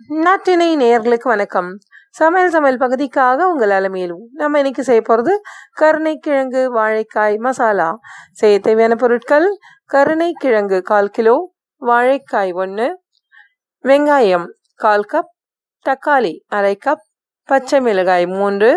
நாட்டினை நேர்களுக்கு வணக்கம். சமையல் சமையல் பகுதிக்காக உங்கள் அலமையிலும் நம்ம இன்னைக்கு செய்ய போகிறது கருணைக்கிழங்கு வாழைக்காய் மசாலா. செய்ய தேவையான பொருட்கள் கருணைக்கிழங்கு கால் கிலோ வாழைக்காய் ஒன்று வெங்காயம் கால் கப் தக்காளி அரை கப் பச்சை மிளகாய் மூன்று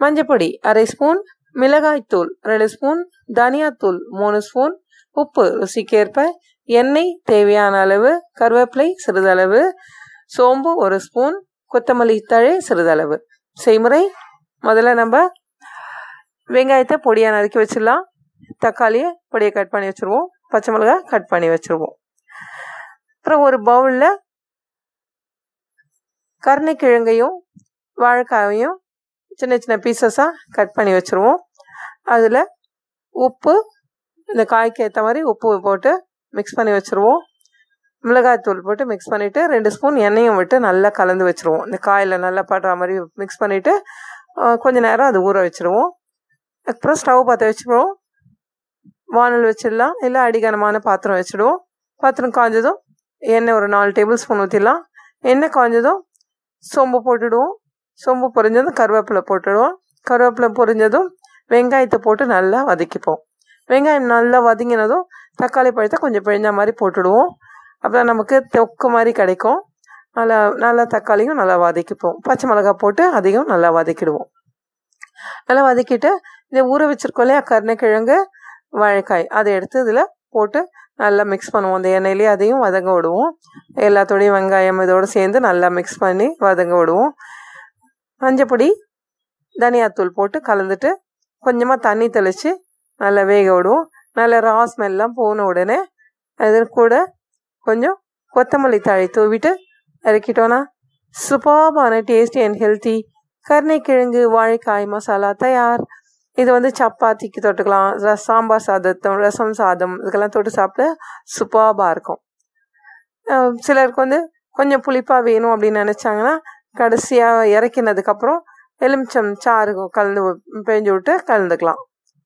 மஞ்சப்பொடி அரை ஸ்பூன் மிளகாய்த்தூள் ரெண்டு ஸ்பூன் தனியாத்தூள் மூணு ஸ்பூன் உப்பு ருசிக்கேற்ப எண்ணெய் தேவையான அளவு கருவேப்பிலை சிறிதளவு சோம்பு ஒரு ஸ்பூன் கொத்தமல்லி தழை சிறிதளவு. செய்முறை முதல்ல நம்ம வெங்காயத்தை பொடியாக நறுக்கி வச்சிடலாம். தக்காளியை பொடியை கட் பண்ணி வச்சுருவோம். பச்சை மிளகாய் கட் பண்ணி வச்சுருவோம். அப்புறம் ஒரு பவுலில் கருணைக்கிழங்கையும் வாழைக்காயையும் சின்ன சின்ன பீசஸாக கட் பண்ணி வச்சுருவோம். அதில் உப்பு இந்த காய்க்கு ஏற்ற மாதிரி உப்பு போட்டு மிக்ஸ் பண்ணி வச்சுருவோம். மிளகாய்த்தூள் போட்டு மிக்ஸ் பண்ணிவிட்டு ரெண்டு ஸ்பூன் எண்ணெயும் விட்டு நல்லா கலந்து வச்சுருவோம். இந்த காயில் நல்லா படுற மாதிரி மிக்ஸ் பண்ணிவிட்டு கொஞ்சம் நேரம் அது ஊற வச்சுருவோம். அப்புறம் ஸ்டவ் பார்த்து வச்சுருவோம். வானல் வச்சிடலாம் இல்லை அடிகனமான பாத்திரம் வச்சுடுவோம். பாத்திரம் காஞ்சதும் எண்ணெய் ஒரு நாலு டேபிள் ஸ்பூன் ஊற்றிடலாம் எண்ணெய் காஞ்சதும் சோம்பு போட்டுடுவோம். சோம்பு பொரிஞ்சதும் கருவேப்பிலை போட்டுடுவோம். கருவேப்பிலை பொரிஞ்சதும் வெங்காயத்தை போட்டு நல்லா வதக்கிப்போம். வெங்காயம் நல்லா வதங்கினதும் தக்காளி பழத்தை கொஞ்சம் பிழிஞ்ச மாதிரி போட்டுடுவோம். அப்புறம் நமக்கு தொக்கு மாதிரி கிடைக்கும். நல்லா நல்லா தக்காளியும் நல்லா வதக்கிப்போம். பச்சை மிளகா போட்டு அதையும் நல்லா வதக்கிடுவோம். நல்லா வதக்கிட்டு இந்த ஊற வச்சுருக்கோம் இல்லையா? கருணைக்கிழங்கு வாழைக்காய். அதை எடுத்து இதில் போட்டு நல்லா மிக்ஸ் பண்ணுவோம். அந்த எண்ணெயிலே அதையும் வதங்க விடுவோம். எல்லாத்தோடையும் வெங்காயம் இதோடு சேர்ந்து நல்லா மிக்ஸ் பண்ணி வதங்க விடுவோம். மஞ்சப்பொடி தனியாத்தூள் போட்டு கலந்துட்டு கொஞ்சமாக தண்ணி தெளித்து நல்லா வேக விடுவோம். நல்ல ரா ஸ்மெல்லாம் போன உடனே அது கூட கொஞ்சம் கொத்தமல்லி தாழை தூவிட்டு இறக்கிட்டோன்னா சூப்பாபான டேஸ்டி அண்ட் ஹெல்த்தி கருணைக்கிழங்கு வாழைக்காய் மசாலா தயார். இது வந்து சப்பாத்திக்கு தொட்டுக்கலாம். சாம்பார் சாதத்தம் ரசம் சாதம் இதுக்கெல்லாம் தொட்டு சாப்பிட சூப்பாபாக இருக்கும். சிலருக்கு வந்து கொஞ்சம் புளிப்பாக வேணும் அப்படின்னு நினச்சாங்கன்னா கடைசியாக இறக்கினதுக்கப்புறம் எலுமிச்சம் சாறு கலந்து பிழிஞ்சு விட்டு கலந்துக்கலாம்.